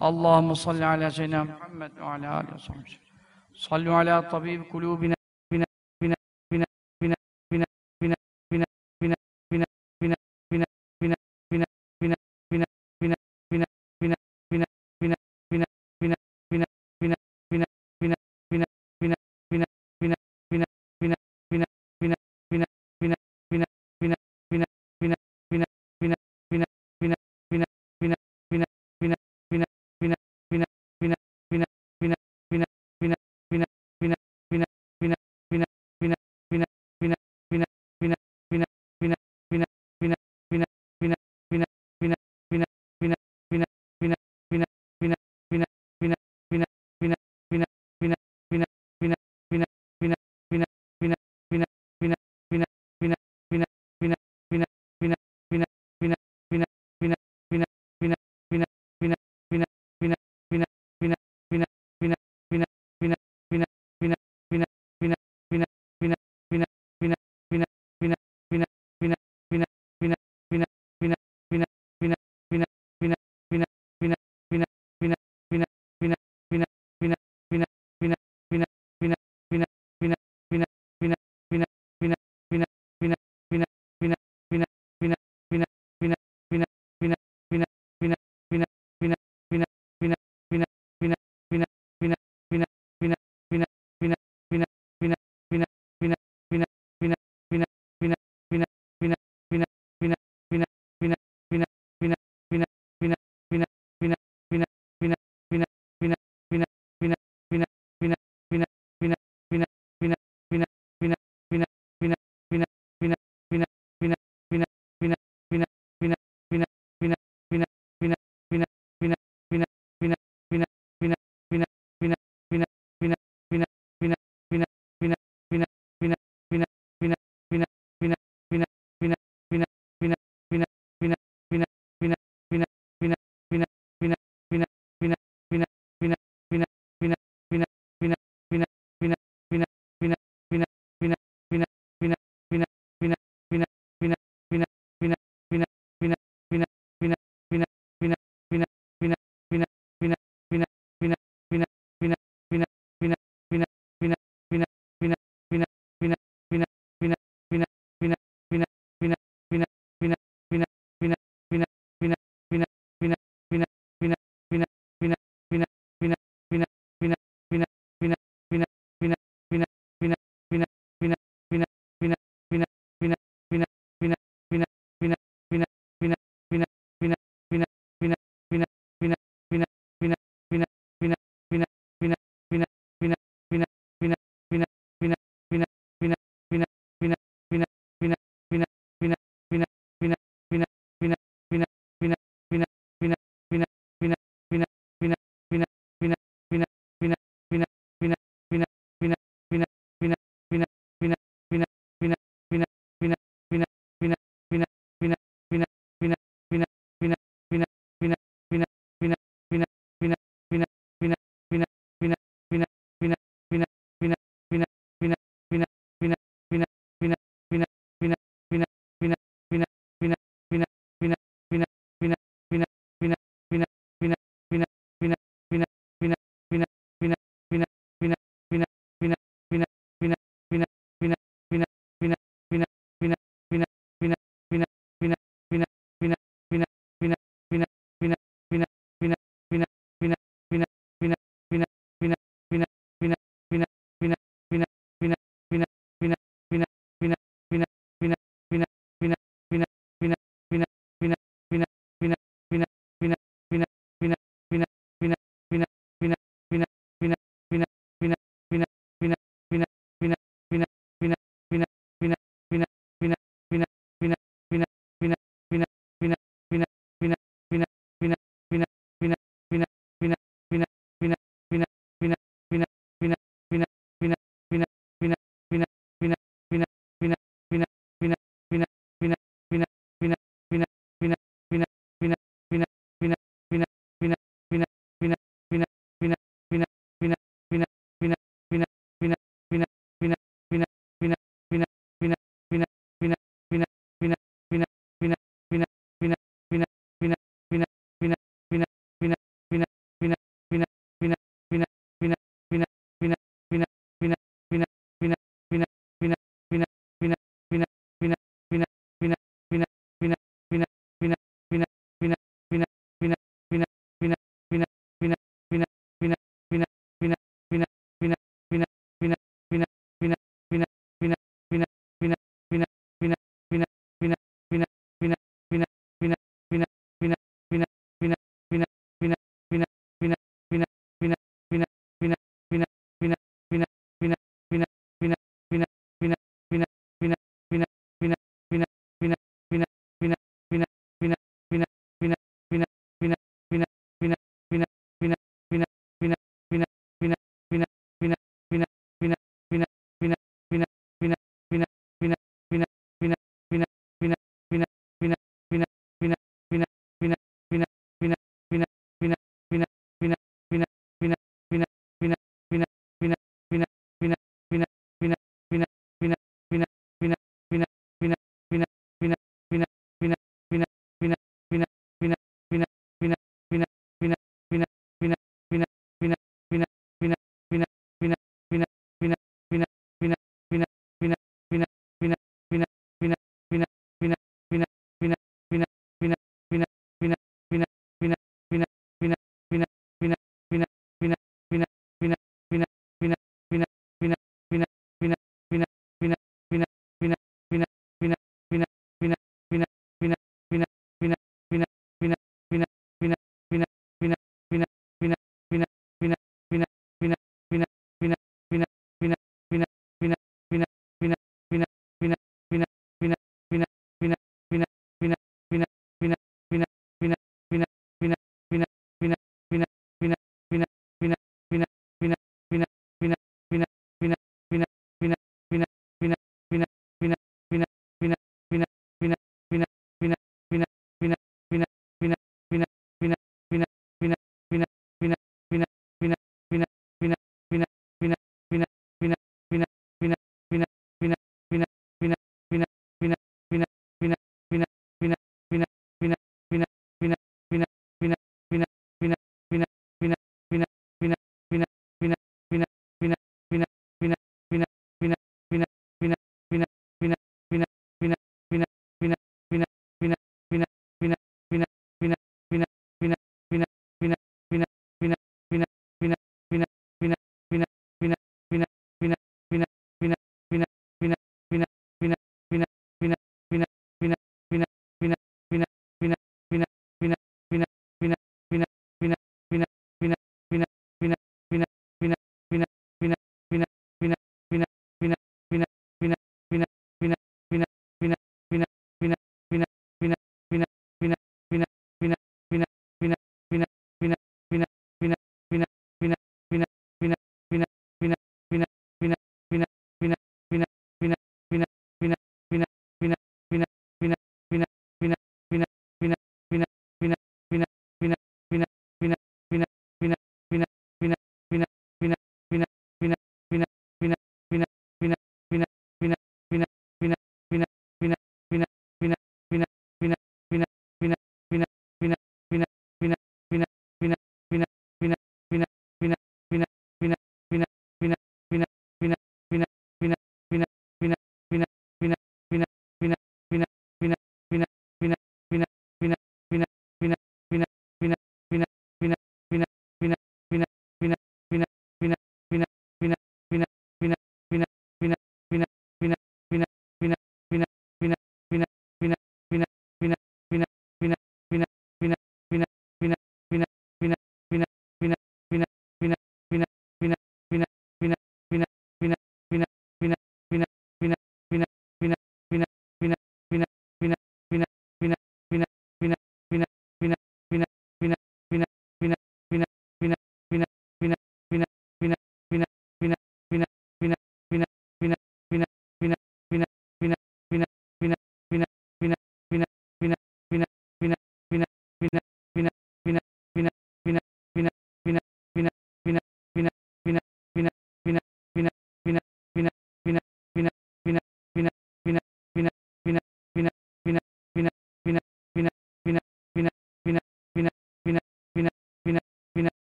Allahumme salli ala seyyidina Muhammed ve ala alihi ve sahbihi. Sallu ala tabib kulubina